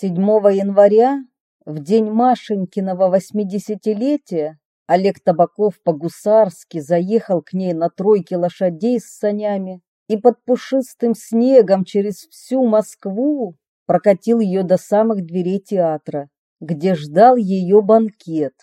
7 января, в день Машенькиного восьмидесятилетия, Олег Табаков по-гусарски заехал к ней на тройке лошадей с санями и под пушистым снегом через всю Москву прокатил ее до самых дверей театра, где ждал ее банкет.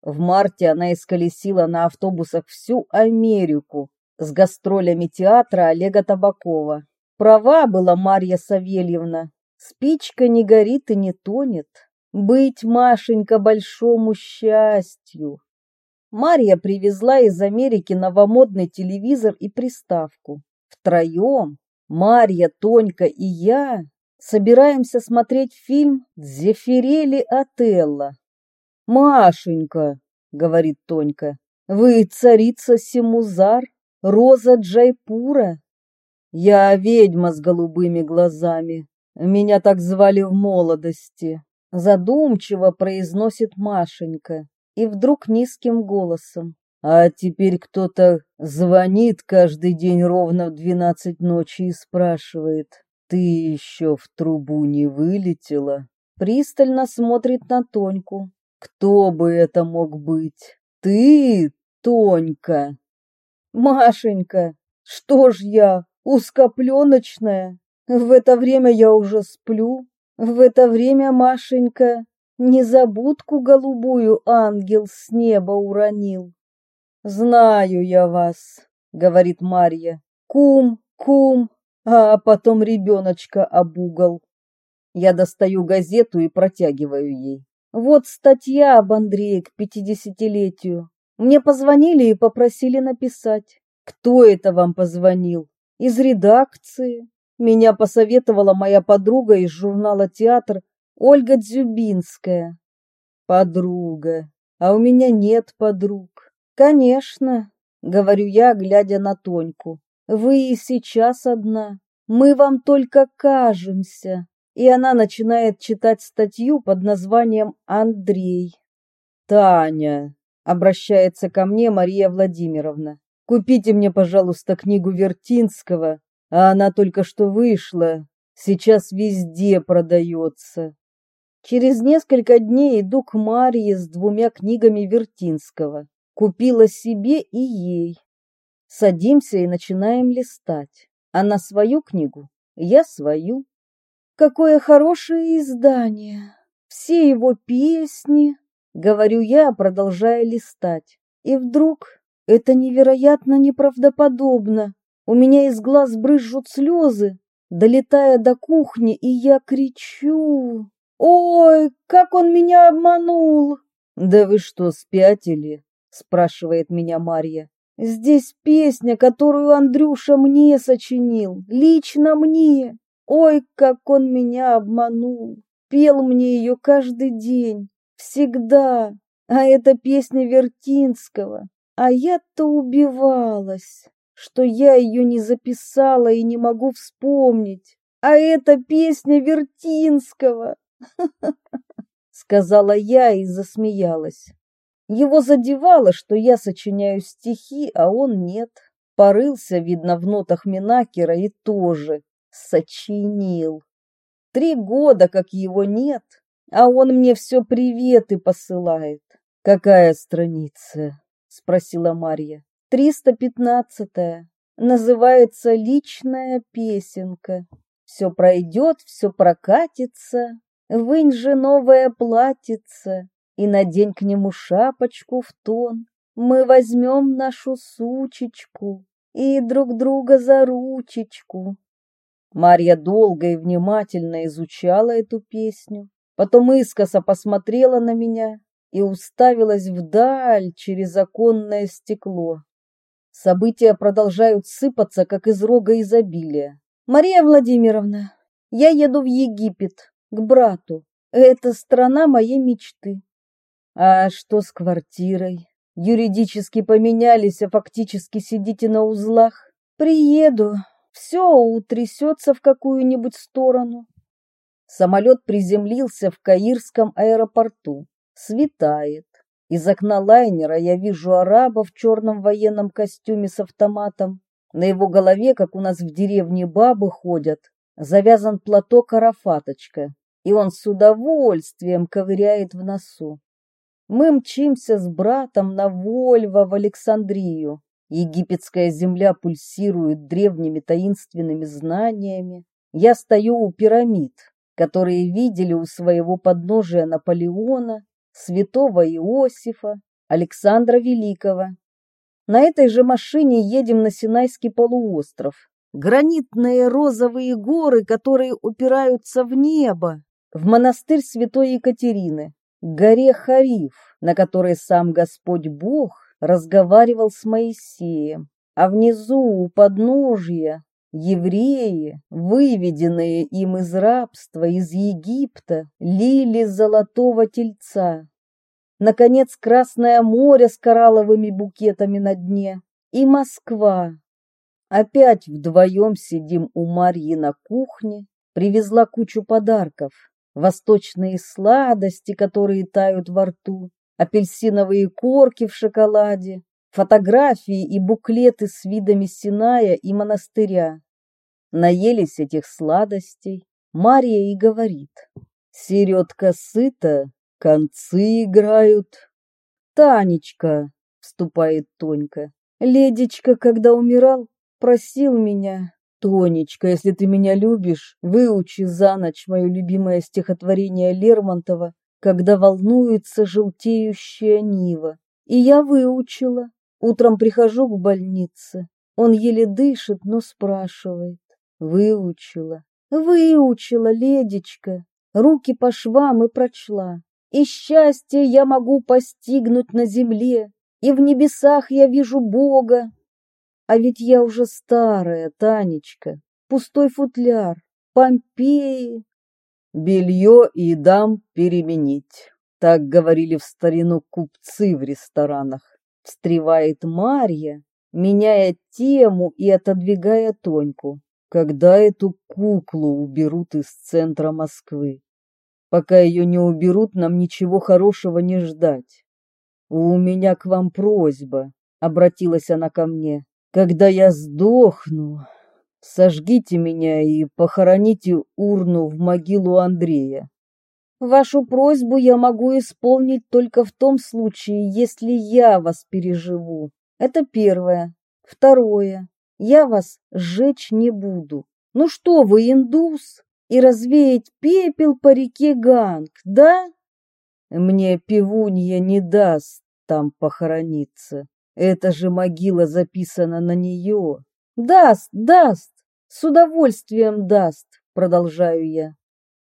В марте она исколесила на автобусах всю Америку с гастролями театра Олега Табакова. Права была Марья Савельевна. Спичка не горит и не тонет. Быть, Машенька, большому счастью. Марья привезла из Америки новомодный телевизор и приставку. Втроем, Марья, Тонька и я, собираемся смотреть фильм «Дзефирели Отелло». «Машенька», — говорит Тонька, — «вы царица Симузар, роза Джайпура?» «Я ведьма с голубыми глазами. Меня так звали в молодости», — задумчиво произносит Машенька и вдруг низким голосом. А теперь кто-то звонит каждый день ровно в двенадцать ночи и спрашивает, «Ты еще в трубу не вылетела?» Пристально смотрит на Тоньку. «Кто бы это мог быть? Ты, Тонька?» «Машенька, что ж я, узкопленочная? В это время я уже сплю. В это время, Машенька, Незабудку голубую ангел с неба уронил. Знаю я вас, говорит Марья. Кум, кум, а потом ребеночка об угол. Я достаю газету и протягиваю ей. Вот статья об Андрее к пятидесятилетию. Мне позвонили и попросили написать. Кто это вам позвонил? Из редакции. Меня посоветовала моя подруга из журнала «Театр» Ольга Дзюбинская. Подруга. А у меня нет подруг. Конечно, говорю я, глядя на Тоньку. Вы и сейчас одна. Мы вам только кажемся. И она начинает читать статью под названием Андрей. Таня, обращается ко мне Мария Владимировна. Купите мне, пожалуйста, книгу Вертинского, а она только что вышла. Сейчас везде продается. Через несколько дней иду к Марье с двумя книгами Вертинского. Купила себе и ей. Садимся и начинаем листать. Она свою книгу, я свою. Какое хорошее издание. Все его песни, говорю я, продолжая листать. И вдруг это невероятно неправдоподобно. У меня из глаз брызжут слезы, долетая до кухни, и я кричу. Ой, как он меня обманул! Да вы что, спятили? спрашивает меня Марья. Здесь песня, которую Андрюша мне сочинил, лично мне. Ой, как он меня обманул. Пел мне ее каждый день, всегда. А это песня Вертинского. А я-то убивалась, что я ее не записала и не могу вспомнить. А это песня Вертинского сказала я и засмеялась. Его задевало, что я сочиняю стихи, а он нет. Порылся, видно, в нотах Минакера и тоже сочинил. Три года, как его нет, а он мне все приветы посылает. Какая страница? спросила Марья. Триста пятнадцатая. Называется «Личная песенка». Все пройдет, все прокатится, Вынь же новое платьице и надень к нему шапочку в тон. Мы возьмем нашу сучечку и друг друга за ручечку. Марья долго и внимательно изучала эту песню, потом искоса посмотрела на меня и уставилась вдаль через оконное стекло. События продолжают сыпаться, как из рога изобилия. Мария Владимировна, я еду в Египет к брату. Это страна моей мечты. А что с квартирой? Юридически поменялись, а фактически сидите на узлах. Приеду, все утрясется в какую-нибудь сторону. Самолет приземлился в Каирском аэропорту. Светает. Из окна лайнера я вижу араба в черном военном костюме с автоматом. На его голове, как у нас в деревне бабы ходят, завязан платок-арафаточка. и он с удовольствием ковыряет в носу. Мы мчимся с братом на Вольво в Александрию. Египетская земля пульсирует древними таинственными знаниями. Я стою у пирамид, которые видели у своего подножия Наполеона, святого Иосифа, Александра Великого. На этой же машине едем на Синайский полуостров. Гранитные розовые горы, которые упираются в небо, в монастырь святой Екатерины, к горе Хариф, на которой сам Господь Бог разговаривал с Моисеем, а внизу у подножья евреи, выведенные им из рабства из Египта, лили золотого тельца. Наконец, Красное море с коралловыми букетами на дне и Москва. Опять вдвоем сидим у Марьи на кухне, привезла кучу подарков, восточные сладости, которые тают во рту, апельсиновые корки в шоколаде, фотографии и буклеты с видами Синая и монастыря. Наелись этих сладостей, Мария и говорит, «Середка сыта, концы играют». «Танечка», — вступает Тонька, «Ледечка, когда умирал, просил меня, Тонечка, если ты меня любишь, выучи за ночь мое любимое стихотворение Лермонтова «Когда волнуется желтеющая нива». И я выучила. Утром прихожу к больнице. Он еле дышит, но спрашивает. Выучила. Выучила, ледечка. Руки по швам и прочла. И счастье я могу постигнуть на земле, и в небесах я вижу Бога, а ведь я уже старая, Танечка, пустой футляр, Помпеи. Белье и дам переменить. Так говорили в старину купцы в ресторанах. Встревает Марья, меняя тему и отодвигая Тоньку. Когда эту куклу уберут из центра Москвы? Пока ее не уберут, нам ничего хорошего не ждать. У меня к вам просьба, обратилась она ко мне. Когда я сдохну, сожгите меня и похороните урну в могилу Андрея. Вашу просьбу я могу исполнить только в том случае, если я вас переживу. Это первое. Второе. Я вас сжечь не буду. Ну что вы, индус? И развеять пепел по реке Ганг, да? Мне пивунья не даст там похорониться. Это же могила записана на нее. Даст, даст, с удовольствием даст, продолжаю я.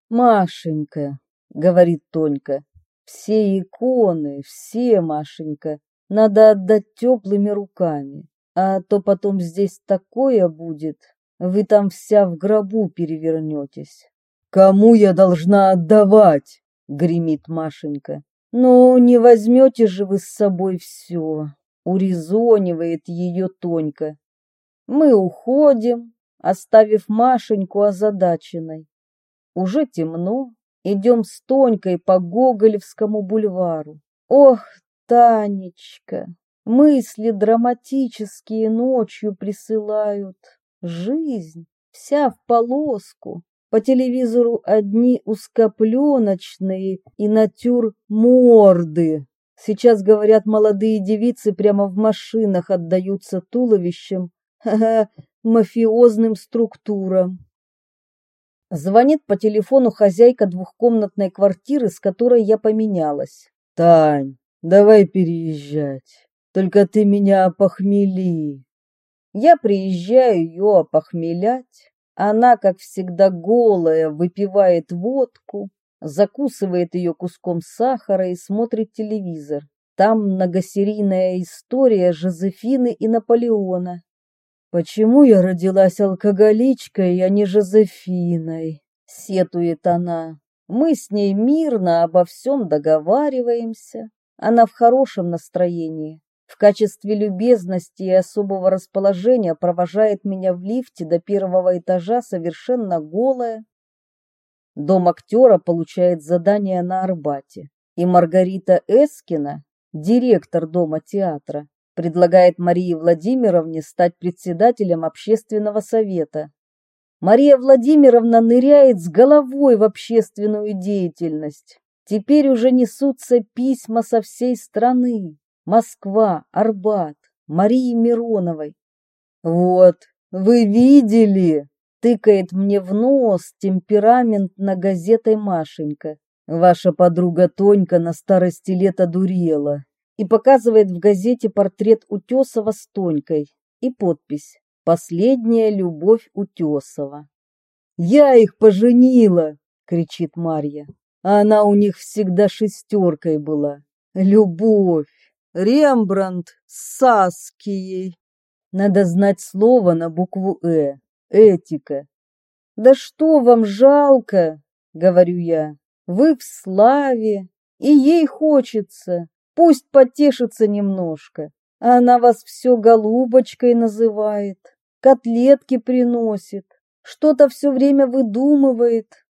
Машенька, говорит Тонька, все иконы, все, Машенька, надо отдать теплыми руками, а то потом здесь такое будет, вы там вся в гробу перевернетесь. Кому я должна отдавать? гремит Машенька. Ну, не возьмете же вы с собой все урезонивает ее Тонька. Мы уходим, оставив Машеньку озадаченной. Уже темно, идем с Тонькой по Гоголевскому бульвару. Ох, Танечка, мысли драматические ночью присылают. Жизнь вся в полоску. По телевизору одни узкопленочные и натюр морды. Сейчас, говорят, молодые девицы прямо в машинах отдаются туловищем, ха-ха, мафиозным структурам. Звонит по телефону хозяйка двухкомнатной квартиры, с которой я поменялась. «Тань, давай переезжать. Только ты меня опохмели». Я приезжаю ее опохмелять. Она, как всегда голая, выпивает водку, закусывает ее куском сахара и смотрит телевизор. Там многосерийная история Жозефины и Наполеона. «Почему я родилась алкоголичкой, а не Жозефиной?» — сетует она. «Мы с ней мирно обо всем договариваемся. Она в хорошем настроении. В качестве любезности и особого расположения провожает меня в лифте до первого этажа совершенно голая, Дом актера получает задание на Арбате, и Маргарита Эскина, директор Дома театра, предлагает Марии Владимировне стать председателем общественного совета. Мария Владимировна ныряет с головой в общественную деятельность. Теперь уже несутся письма со всей страны. Москва, Арбат, Марии Мироновой. «Вот, вы видели?» — тыкает мне в нос темпераментно газетой Машенька. «Ваша подруга Тонька на старости лет одурела» и показывает в газете портрет Утесова с Тонькой и подпись «Последняя любовь Утесова». «Я их поженила!» — кричит Марья. А она у них всегда шестеркой была. Любовь. Рембрандт с Саскией. Надо знать слово на букву «э». Этика. «Да что вам жалко?» — говорю я. «Вы в славе, и ей хочется. Пусть потешится немножко. Она вас все голубочкой называет, котлетки приносит, что-то все время выдумывает.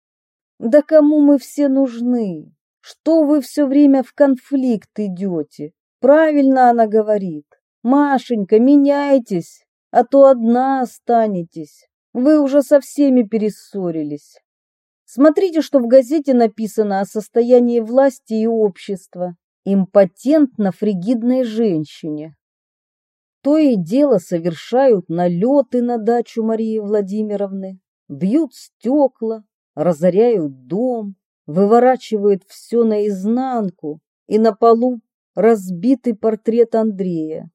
Да кому мы все нужны? Что вы все время в конфликт идете? Правильно она говорит. Машенька, меняйтесь, а то одна останетесь. Вы уже со всеми перессорились. Смотрите, что в газете написано о состоянии власти и общества. Импотент на фригидной женщине. То и дело совершают налеты на дачу Марии Владимировны, бьют стекла, разоряют дом, выворачивают все наизнанку, и на полу разбитый портрет Андрея.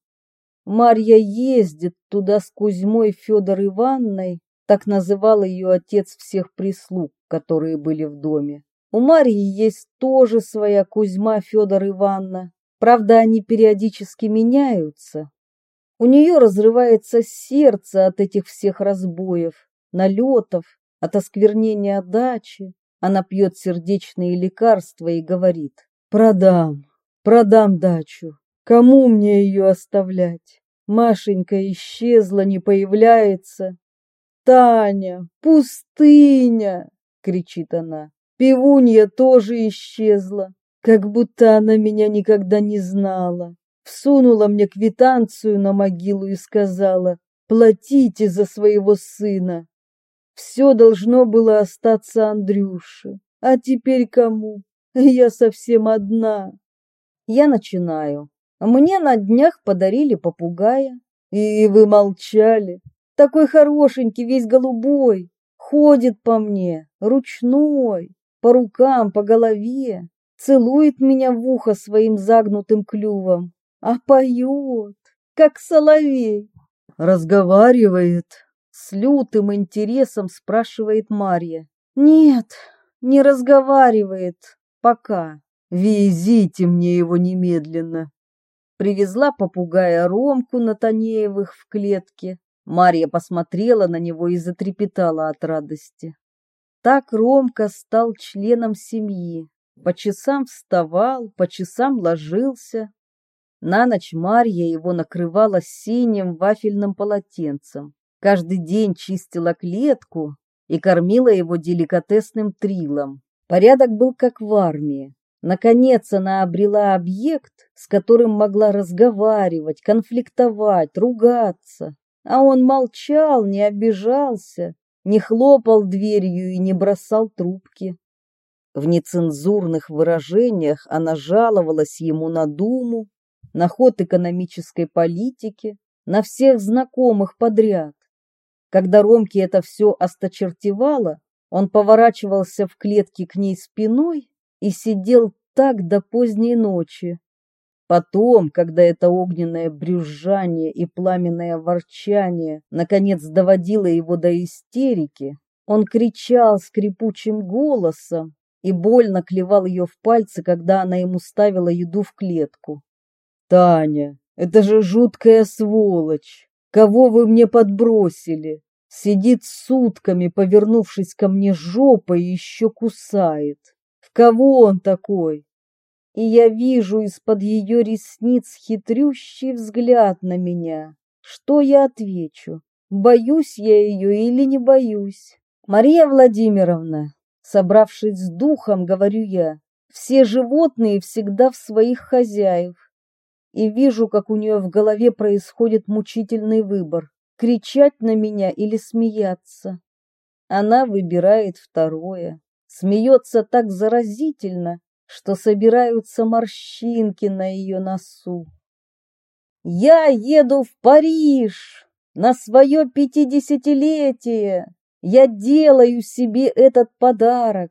Марья ездит туда с Кузьмой Федор Ивановной, так называл ее отец всех прислуг, которые были в доме. У Марьи есть тоже своя Кузьма Федор Ивановна. Правда, они периодически меняются. У нее разрывается сердце от этих всех разбоев, налетов, от осквернения дачи. Она пьет сердечные лекарства и говорит, «Продам, продам дачу, Кому мне ее оставлять? Машенька исчезла, не появляется. Таня, пустыня, кричит она. Пивунья тоже исчезла, как будто она меня никогда не знала. Всунула мне квитанцию на могилу и сказала, платите за своего сына. Все должно было остаться Андрюше. А теперь кому? Я совсем одна. Я начинаю. Мне на днях подарили попугая. И вы молчали. Такой хорошенький, весь голубой. Ходит по мне, ручной, по рукам, по голове. Целует меня в ухо своим загнутым клювом. А поет, как соловей. Разговаривает. С лютым интересом спрашивает Марья. Нет, не разговаривает. Пока. Везите мне его немедленно. Привезла попугая Ромку Натанеевых в клетке. Марья посмотрела на него и затрепетала от радости. Так Ромка стал членом семьи. По часам вставал, по часам ложился. На ночь Марья его накрывала синим вафельным полотенцем. Каждый день чистила клетку и кормила его деликатесным трилом. Порядок был как в армии. Наконец она обрела объект, с которым могла разговаривать, конфликтовать, ругаться. А он молчал, не обижался, не хлопал дверью и не бросал трубки. В нецензурных выражениях она жаловалась ему на Думу, на ход экономической политики, на всех знакомых подряд. Когда Ромке это все осточертевало, он поворачивался в клетке к ней спиной и сидел так до поздней ночи. Потом, когда это огненное брюзжание и пламенное ворчание наконец доводило его до истерики, он кричал скрипучим голосом и больно клевал ее в пальцы, когда она ему ставила еду в клетку. «Таня, это же жуткая сволочь! Кого вы мне подбросили? Сидит сутками, повернувшись ко мне жопой, и еще кусает. Кого он такой? И я вижу из-под ее ресниц хитрющий взгляд на меня. Что я отвечу? Боюсь я ее или не боюсь? Мария Владимировна, собравшись с духом, говорю я, все животные всегда в своих хозяев. И вижу, как у нее в голове происходит мучительный выбор, кричать на меня или смеяться. Она выбирает второе. Смеется так заразительно, что собираются морщинки на ее носу. «Я еду в Париж на свое пятидесятилетие! Я делаю себе этот подарок!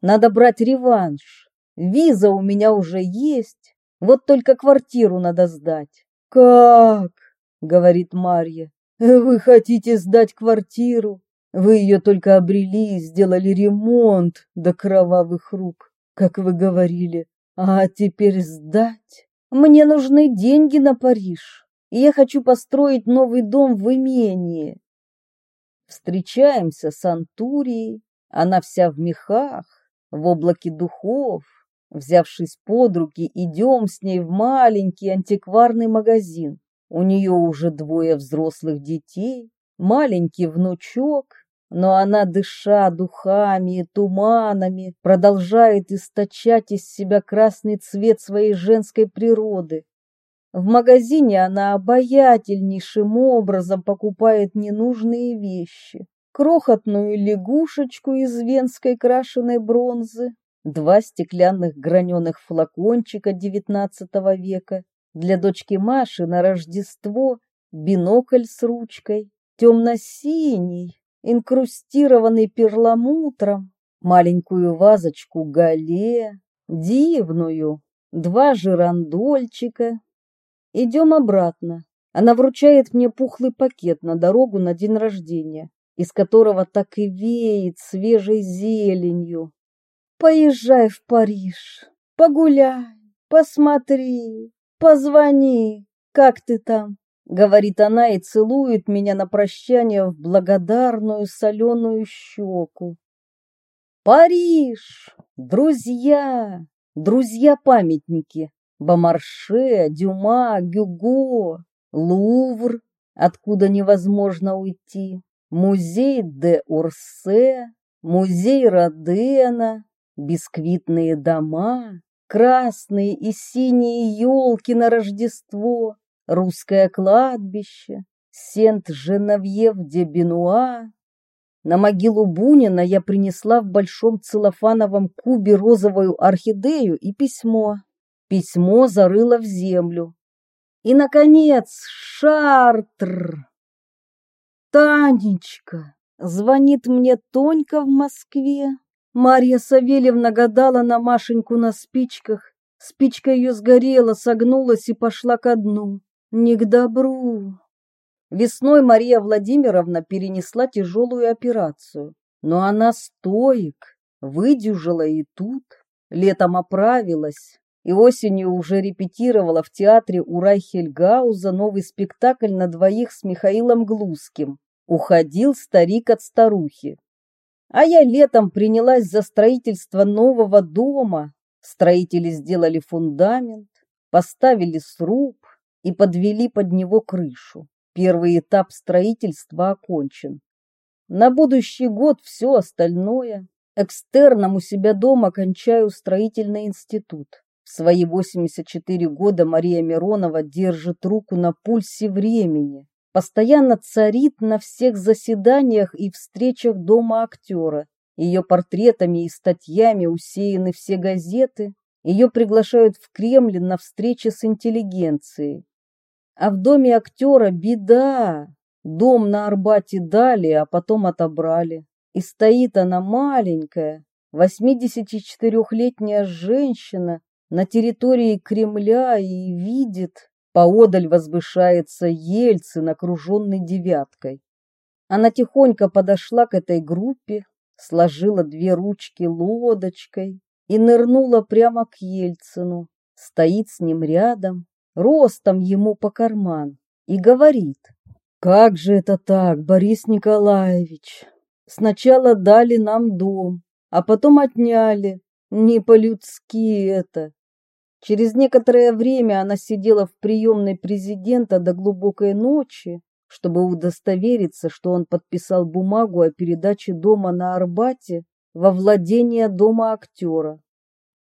Надо брать реванш! Виза у меня уже есть, вот только квартиру надо сдать!» «Как?» — говорит Марья. «Вы хотите сдать квартиру? Вы ее только обрели сделали ремонт до кровавых рук, как вы говорили. А теперь сдать? Мне нужны деньги на Париж, и я хочу построить новый дом в имении. Встречаемся с Антурией, она вся в мехах, в облаке духов. Взявшись под руки, идем с ней в маленький антикварный магазин. У нее уже двое взрослых детей, маленький внучок, но она, дыша духами и туманами, продолжает источать из себя красный цвет своей женской природы. В магазине она обаятельнейшим образом покупает ненужные вещи. Крохотную лягушечку из венской крашеной бронзы, два стеклянных граненых флакончика XIX века, для дочки Маши на Рождество бинокль с ручкой, темно-синий, инкрустированный перламутром, маленькую вазочку гале, дивную, два жирандольчика. Идем обратно. Она вручает мне пухлый пакет на дорогу на день рождения, из которого так и веет свежей зеленью. Поезжай в Париж, погуляй, посмотри, позвони, как ты там? Говорит она и целует меня на прощание в благодарную соленую щеку. Париж! Друзья! Друзья-памятники! Бомарше, Дюма, Гюго, Лувр, откуда невозможно уйти, музей де Урсе, музей Родена, бисквитные дома, красные и синие елки на Рождество, русское кладбище, Сент-Женавьев-де-Бенуа. На могилу Бунина я принесла в большом целлофановом кубе розовую орхидею и письмо. Письмо зарыло в землю. И, наконец, Шартр. Танечка, звонит мне Тонька в Москве. Марья Савельевна гадала на Машеньку на спичках. Спичка ее сгорела, согнулась и пошла ко дну. Не к добру. Весной Мария Владимировна перенесла тяжелую операцию, но она стоик, выдюжила и тут. Летом оправилась и осенью уже репетировала в театре у Райхельгауза новый спектакль на двоих с Михаилом Глузским. Уходил старик от старухи. А я летом принялась за строительство нового дома. Строители сделали фундамент, поставили сруб, и подвели под него крышу. Первый этап строительства окончен. На будущий год все остальное. Экстерном у себя дома кончаю строительный институт. В свои 84 года Мария Миронова держит руку на пульсе времени. Постоянно царит на всех заседаниях и встречах дома актера. Ее портретами и статьями усеяны все газеты. Ее приглашают в Кремль на встречи с интеллигенцией. А в доме актера беда. Дом на Арбате дали, а потом отобрали. И стоит она маленькая, 84-летняя женщина на территории Кремля и видит, поодаль возвышается Ельцин, окруженный девяткой. Она тихонько подошла к этой группе, сложила две ручки лодочкой и нырнула прямо к Ельцину. Стоит с ним рядом, ростом ему по карман, и говорит, «Как же это так, Борис Николаевич? Сначала дали нам дом, а потом отняли. Не по-людски это». Через некоторое время она сидела в приемной президента до глубокой ночи, чтобы удостовериться, что он подписал бумагу о передаче дома на Арбате во владение дома актера.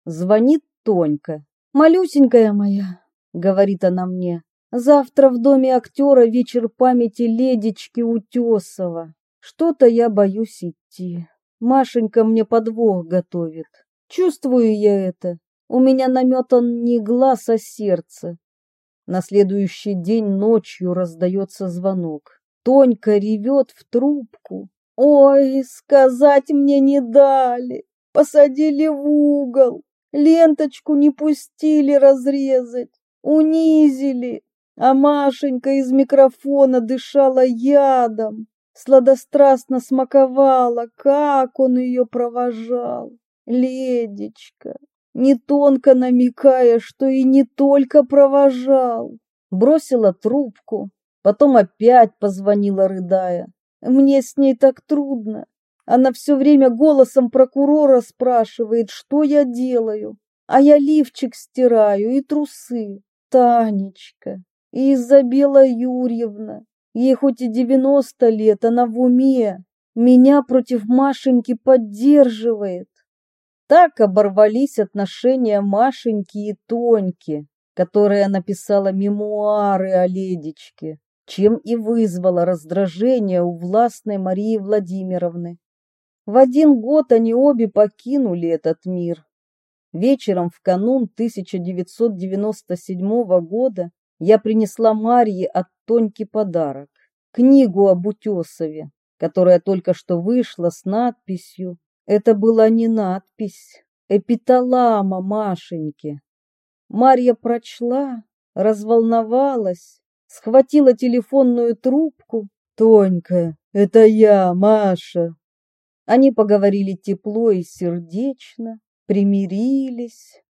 Звонит Тонька. «Малюсенькая моя, — говорит она мне. «Завтра в доме актера вечер памяти Ледички Утесова. Что-то я боюсь идти. Машенька мне подвох готовит. Чувствую я это. У меня наметан не глаз, а сердце. На следующий день ночью раздается звонок. Тонька ревет в трубку. Ой, сказать мне не дали. Посадили в угол. Ленточку не пустили разрезать. Унизили. А Машенька из микрофона дышала ядом. Сладострастно смаковала, как он ее провожал. Ледечка, не тонко намекая, что и не только провожал. Бросила трубку, потом опять позвонила, рыдая. Мне с ней так трудно. Она все время голосом прокурора спрашивает, что я делаю. А я лифчик стираю и трусы. Танечка, Изабела Юрьевна, ей хоть и девяносто лет, она в уме. Меня против Машеньки поддерживает. Так оборвались отношения Машеньки и Тоньки, которая написала мемуары о Ледечке, чем и вызвала раздражение у властной Марии Владимировны. В один год они обе покинули этот мир. Вечером в канун 1997 года я принесла Марье от Тоньки подарок – книгу об Утесове, которая только что вышла с надписью это была не надпись, эпиталама Машеньки. Марья прочла, разволновалась, схватила телефонную трубку. «Тонька, это я, Маша!» Они поговорили тепло и сердечно, примирились.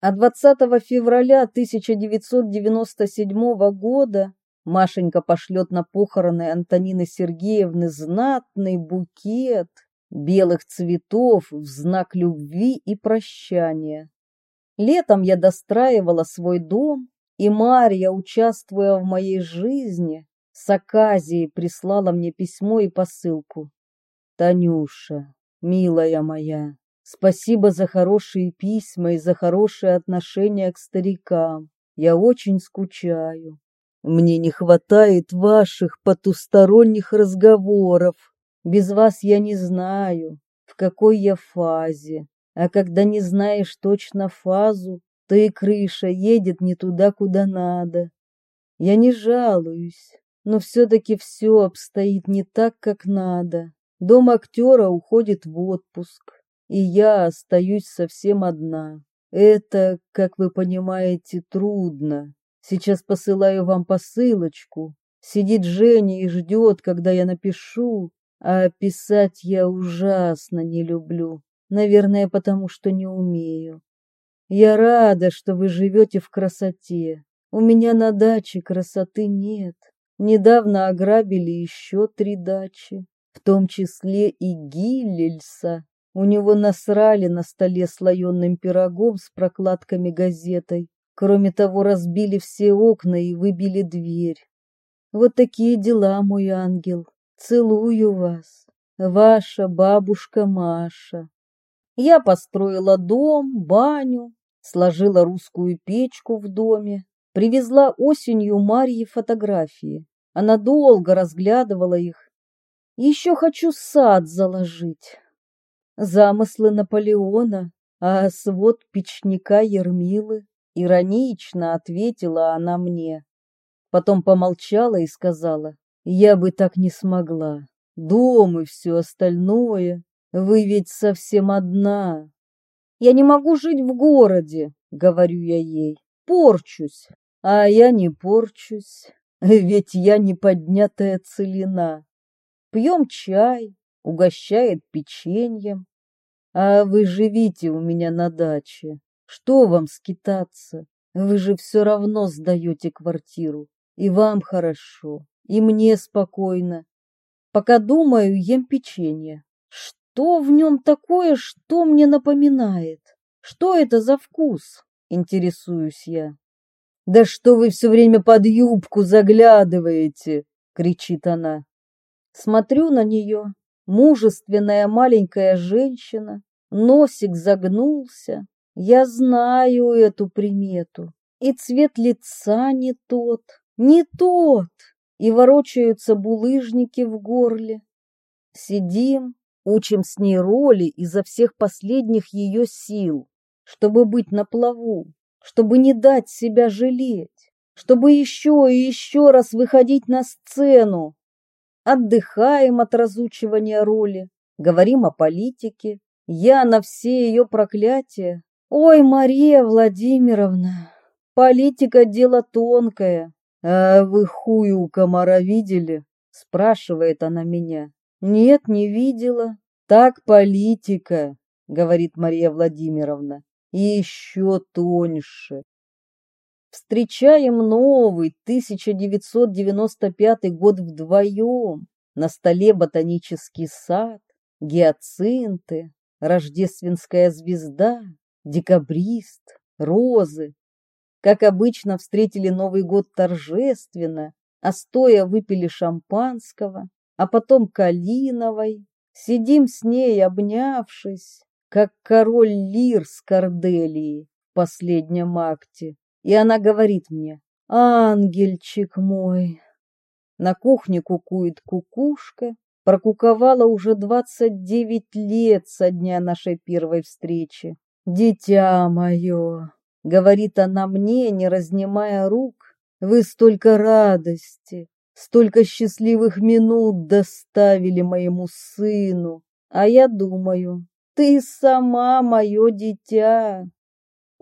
А 20 февраля 1997 года Машенька пошлет на похороны Антонины Сергеевны знатный букет белых цветов в знак любви и прощания. Летом я достраивала свой дом, и Марья, участвуя в моей жизни, с Аказией прислала мне письмо и посылку. «Танюша, милая моя, спасибо за хорошие письма и за хорошее отношение к старикам. Я очень скучаю. Мне не хватает ваших потусторонних разговоров. Без вас я не знаю, в какой я фазе. А когда не знаешь точно фазу, то и крыша едет не туда, куда надо. Я не жалуюсь, но все-таки все обстоит не так, как надо. Дом актера уходит в отпуск, и я остаюсь совсем одна. Это, как вы понимаете, трудно. Сейчас посылаю вам посылочку. Сидит Женя и ждет, когда я напишу, а писать я ужасно не люблю. Наверное, потому что не умею. Я рада, что вы живете в красоте. У меня на даче красоты нет. Недавно ограбили еще три дачи, в том числе и Гиллельса. У него насрали на столе слоеным пирогом с прокладками газетой. Кроме того, разбили все окна и выбили дверь. Вот такие дела, мой ангел. Целую вас, ваша бабушка Маша. Я построила дом, баню, сложила русскую печку в доме, привезла осенью Марье фотографии. Она долго разглядывала их. Еще хочу сад заложить. Замыслы Наполеона, а свод печника Ермилы. Иронично ответила она мне. Потом помолчала и сказала, я бы так не смогла. Дом и все остальное. Вы ведь совсем одна. Я не могу жить в городе, говорю я ей. Порчусь. А я не порчусь, ведь я не поднятая целина. Пьем чай, угощает печеньем. А вы живите у меня на даче. Что вам скитаться? Вы же все равно сдаете квартиру. И вам хорошо и мне спокойно. Пока думаю, ем печенье. Что в нем такое, что мне напоминает? Что это за вкус? Интересуюсь я. Да что вы все время под юбку заглядываете? кричит она. Смотрю на нее. Мужественная маленькая женщина, носик загнулся. Я знаю эту примету. И цвет лица не тот, не тот и ворочаются булыжники в горле. Сидим, учим с ней роли изо всех последних ее сил, чтобы быть на плаву, чтобы не дать себя жалеть, чтобы еще и еще раз выходить на сцену. Отдыхаем от разучивания роли, говорим о политике. Я на все ее проклятия. Ой, Мария Владимировна, политика дело тонкое. А вы хую комара видели? Спрашивает она меня. Нет, не видела. Так политика, говорит Мария Владимировна. И еще тоньше. Встречаем новый 1995 год вдвоем. На столе ботанический сад, гиацинты, рождественская звезда, декабрист, розы. Как обычно, встретили Новый год торжественно, а стоя выпили шампанского, а потом калиновой. Сидим с ней, обнявшись, как король Лир с Корделией в последнем акте. И она говорит мне, ангельчик мой. На кухне кукует кукушка, прокуковала уже двадцать девять лет со дня нашей первой встречи. Дитя мое, говорит она мне, не разнимая рук, вы столько радости, столько счастливых минут доставили моему сыну, а я думаю, ты сама мое дитя.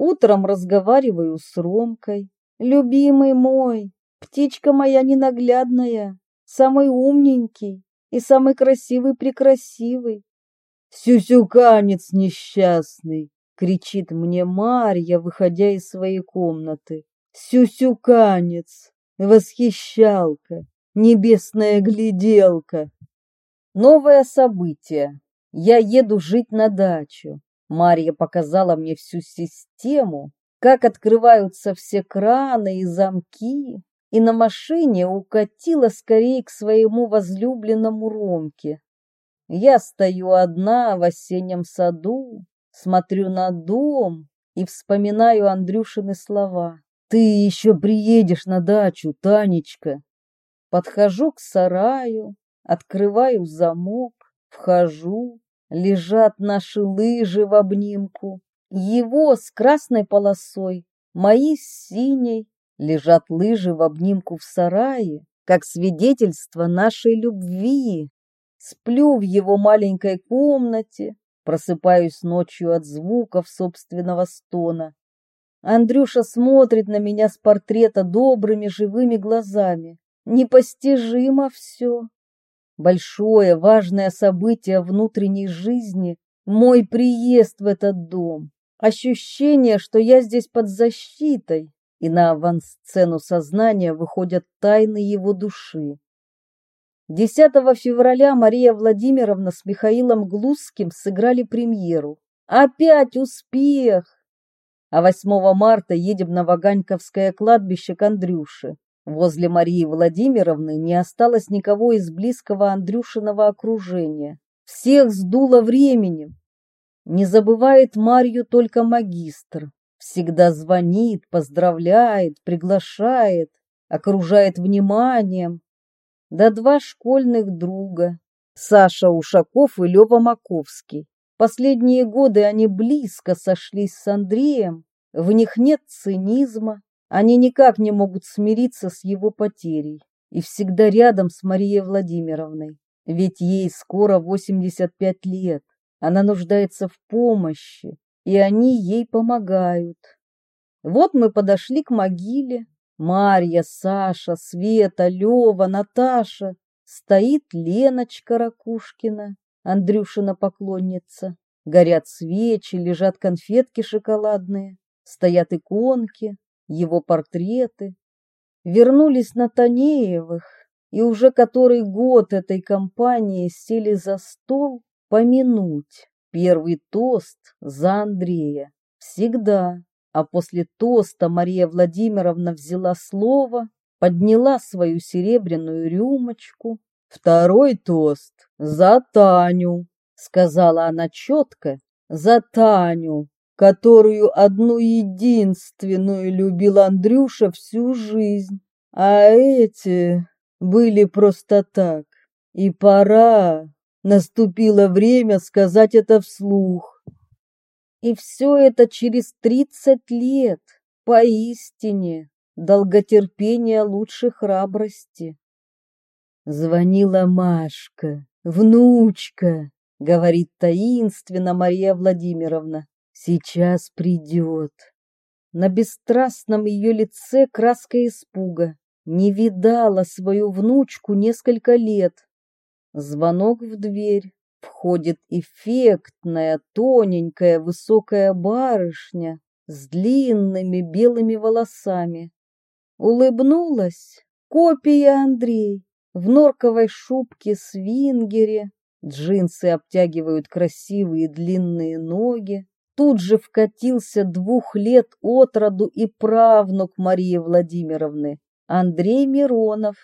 Утром разговариваю с Ромкой. Любимый мой, птичка моя ненаглядная, самый умненький и самый красивый-прекрасивый. Сюсюканец несчастный, кричит мне Марья, выходя из своей комнаты. Сюсюканец, восхищалка, небесная гляделка. Новое событие. Я еду жить на дачу. Марья показала мне всю систему, как открываются все краны и замки, и на машине укатила скорее к своему возлюбленному Ромке. Я стою одна в осеннем саду, смотрю на дом и вспоминаю Андрюшины слова. «Ты еще приедешь на дачу, Танечка!» Подхожу к сараю, открываю замок, вхожу, лежат наши лыжи в обнимку. Его с красной полосой, мои с синей. Лежат лыжи в обнимку в сарае, как свидетельство нашей любви. Сплю в его маленькой комнате, просыпаюсь ночью от звуков собственного стона. Андрюша смотрит на меня с портрета добрыми живыми глазами. Непостижимо все большое, важное событие внутренней жизни, мой приезд в этот дом, ощущение, что я здесь под защитой, и на авансцену сознания выходят тайны его души. 10 февраля Мария Владимировна с Михаилом Глузским сыграли премьеру. Опять успех! А 8 марта едем на Ваганьковское кладбище к Андрюше. Возле Марии Владимировны не осталось никого из близкого Андрюшиного окружения. Всех сдуло временем. Не забывает Марью только магистр. Всегда звонит, поздравляет, приглашает, окружает вниманием. Да два школьных друга, Саша Ушаков и Лёва Маковский. Последние годы они близко сошлись с Андреем, в них нет цинизма, они никак не могут смириться с его потерей и всегда рядом с Марией Владимировной, ведь ей скоро 85 лет. Она нуждается в помощи, и они ей помогают. Вот мы подошли к могиле. Марья, Саша, Света, Лева, Наташа. Стоит Леночка Ракушкина, Андрюшина поклонница. Горят свечи, лежат конфетки шоколадные, стоят иконки, его портреты, вернулись на Танеевых, и уже который год этой компании сели за стол помянуть первый тост за Андрея. Всегда. А после тоста Мария Владимировна взяла слово, подняла свою серебряную рюмочку. Второй тост за Таню, сказала она четко, за Таню, которую одну единственную любил Андрюша всю жизнь. А эти были просто так. И пора Наступило время сказать это вслух. И все это через тридцать лет, поистине, долготерпение лучше храбрости. Звонила Машка, внучка, говорит таинственно Мария Владимировна. Сейчас придет. На бесстрастном ее лице краска испуга. Не видала свою внучку несколько лет. Звонок в дверь. Входит эффектная, тоненькая, высокая барышня с длинными белыми волосами. Улыбнулась копия Андрей в норковой шубке свингере, джинсы обтягивают красивые длинные ноги. Тут же вкатился двух лет от роду и правнук Марии Владимировны, Андрей Миронов.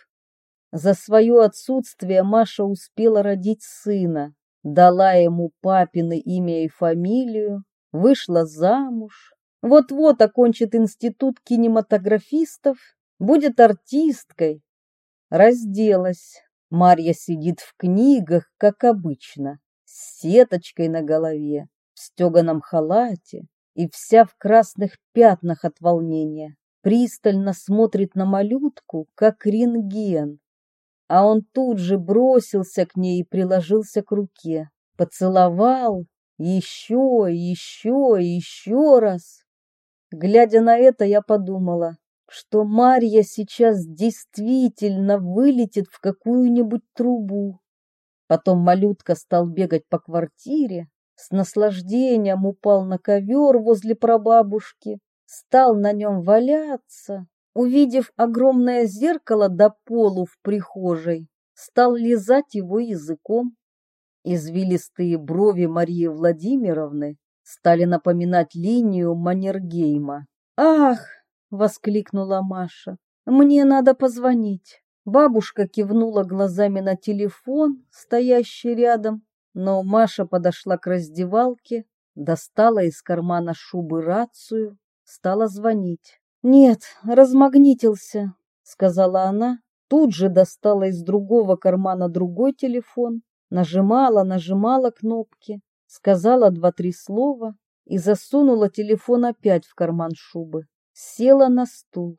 За свое отсутствие Маша успела родить сына, дала ему папины имя и фамилию, вышла замуж, вот-вот окончит институт кинематографистов, будет артисткой. Разделась. Марья сидит в книгах, как обычно, с сеточкой на голове, в стеганом халате и вся в красных пятнах от волнения пристально смотрит на малютку, как рентген. А он тут же бросился к ней и приложился к руке, поцеловал еще, еще, еще раз. Глядя на это, я подумала, что Марья сейчас действительно вылетит в какую-нибудь трубу. Потом малютка стал бегать по квартире, с наслаждением упал на ковер возле прабабушки, стал на нем валяться, увидев огромное зеркало до полу в прихожей, стал лизать его языком. Извилистые брови Марии Владимировны стали напоминать линию Маннергейма. «Ах!» — воскликнула Маша. «Мне надо позвонить». Бабушка кивнула глазами на телефон, стоящий рядом, но Маша подошла к раздевалке, достала из кармана шубы рацию, стала звонить. «Нет, размагнитился», — сказала она, тут же достала из другого кармана другой телефон, нажимала, нажимала кнопки, сказала два-три слова и засунула телефон опять в карман шубы. Села на стул.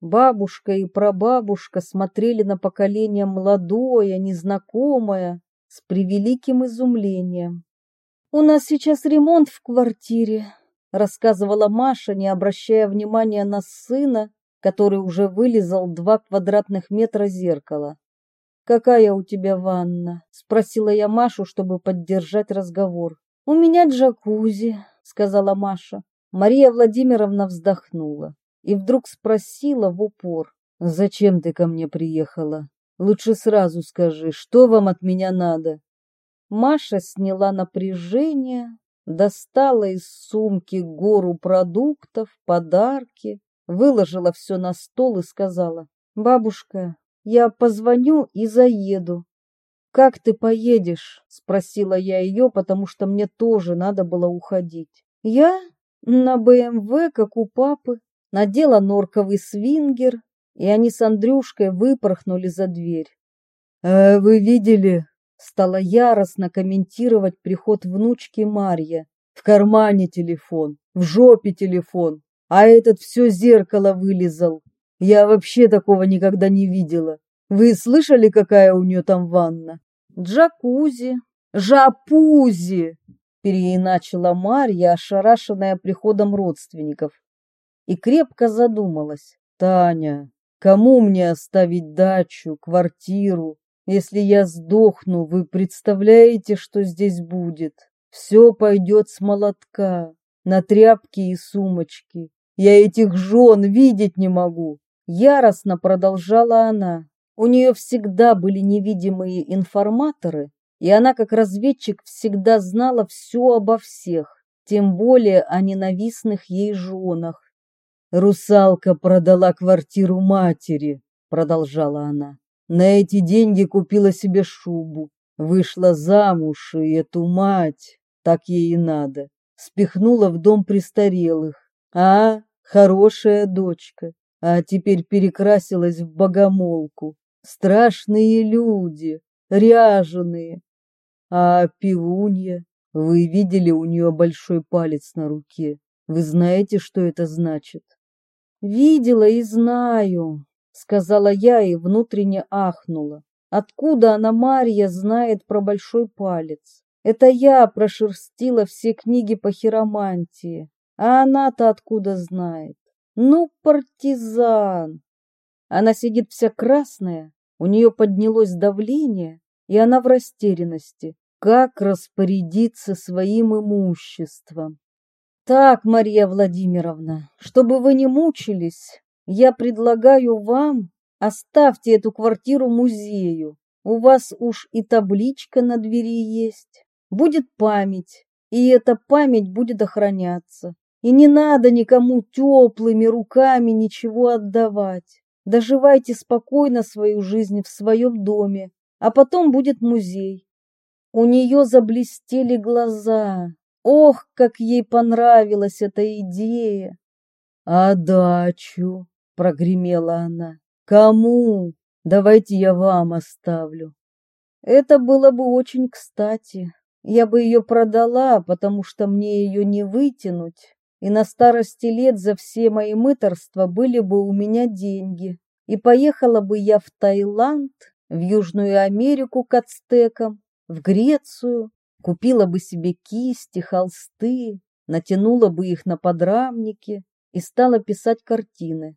Бабушка и прабабушка смотрели на поколение молодое, незнакомое, с превеликим изумлением. «У нас сейчас ремонт в квартире», — рассказывала Маша, не обращая внимания на сына, который уже вылезал два квадратных метра зеркала. «Какая у тебя ванна?» — спросила я Машу, чтобы поддержать разговор. «У меня джакузи», — сказала Маша. Мария Владимировна вздохнула и вдруг спросила в упор. «Зачем ты ко мне приехала? Лучше сразу скажи, что вам от меня надо?» Маша сняла напряжение, достала из сумки гору продуктов, подарки, выложила все на стол и сказала, «Бабушка, я позвоню и заеду. Как ты поедешь? спросила я ее, потому что мне тоже надо было уходить. Я на БМВ, как у папы, надела норковый свингер, и они с Андрюшкой выпорхнули за дверь. «А вы видели?» Стала яростно комментировать приход внучки Марья. В кармане телефон, в жопе телефон, а этот все зеркало вылезал. Я вообще такого никогда не видела. Вы слышали, какая у нее там ванна? Джакузи. Жапузи, переиначила Марья, ошарашенная приходом родственников. И крепко задумалась. Таня, кому мне оставить дачу, квартиру? Если я сдохну, вы представляете, что здесь будет? Все пойдет с молотка, на тряпки и сумочки. Я этих жен видеть не могу. Яростно продолжала она. У нее всегда были невидимые информаторы, и она, как разведчик, всегда знала все обо всех, тем более о ненавистных ей женах. «Русалка продала квартиру матери», — продолжала она. «На эти деньги купила себе шубу, вышла замуж, и эту мать, так ей и надо, спихнула в дом престарелых. А, хорошая дочка, а теперь перекрасилась в богомолку. Страшные люди, ряженые. А пивунья? Вы видели у нее большой палец на руке? Вы знаете, что это значит? Видела и знаю, сказала я и внутренне ахнула. Откуда она, Марья, знает про большой палец? Это я прошерстила все книги по хиромантии, а она-то откуда знает? Ну, партизан! Она сидит вся красная, у нее поднялось давление, и она в растерянности. Как распорядиться своим имуществом? Так, Мария Владимировна, чтобы вы не мучились, я предлагаю вам оставьте эту квартиру музею. У вас уж и табличка на двери есть. Будет память, и эта память будет охраняться. И не надо никому теплыми руками ничего отдавать. Доживайте спокойно свою жизнь в своем доме, а потом будет музей. У нее заблестели глаза. Ох, как ей понравилась эта идея. А дачу, прогремела она. Кому? Давайте я вам оставлю. Это было бы очень кстати. Я бы ее продала, потому что мне ее не вытянуть, и на старости лет за все мои мыторства были бы у меня деньги. И поехала бы я в Таиланд, в Южную Америку к ацтекам, в Грецию, купила бы себе кисти, холсты, натянула бы их на подрамники и стала писать картины.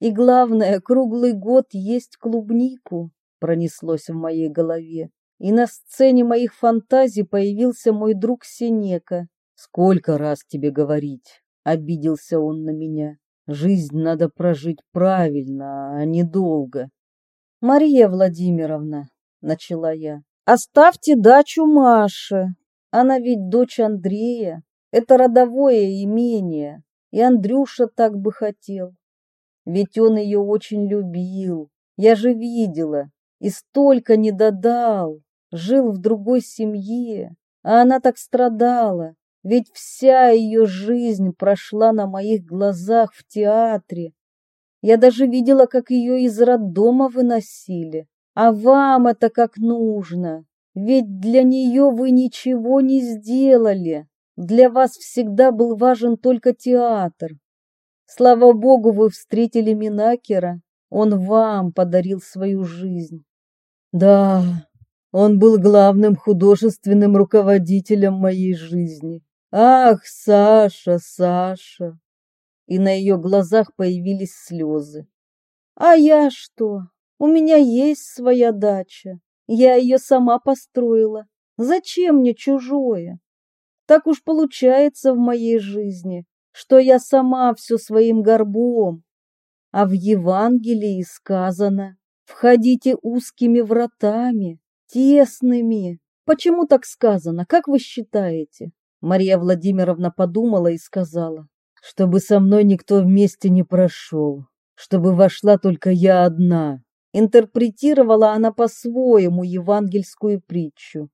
И главное, круглый год есть клубнику, пронеслось в моей голове. И на сцене моих фантазий появился мой друг Сенека. Сколько раз тебе говорить? Обиделся он на меня. Жизнь надо прожить правильно, а не долго. Мария Владимировна, начала я. Оставьте дачу Маше. Она ведь дочь Андрея. Это родовое имение. И Андрюша так бы хотел. Ведь он ее очень любил. Я же видела. И столько не додал. Жил в другой семье. А она так страдала. Ведь вся ее жизнь прошла на моих глазах в театре. Я даже видела, как ее из роддома выносили. А вам это как нужно? Ведь для нее вы ничего не сделали. Для вас всегда был важен только театр. Слава богу, вы встретили Минакера. Он вам подарил свою жизнь. Да, он был главным художественным руководителем моей жизни. Ах, Саша, Саша. И на ее глазах появились слезы. А я что? У меня есть своя дача. Я ее сама построила. Зачем мне чужое? Так уж получается в моей жизни, что я сама все своим горбом. А в Евангелии сказано, входите узкими вратами, тесными. Почему так сказано, как вы считаете? Мария Владимировна подумала и сказала, чтобы со мной никто вместе не прошел, чтобы вошла только я одна. Интерпретировала она по-своему евангельскую притчу.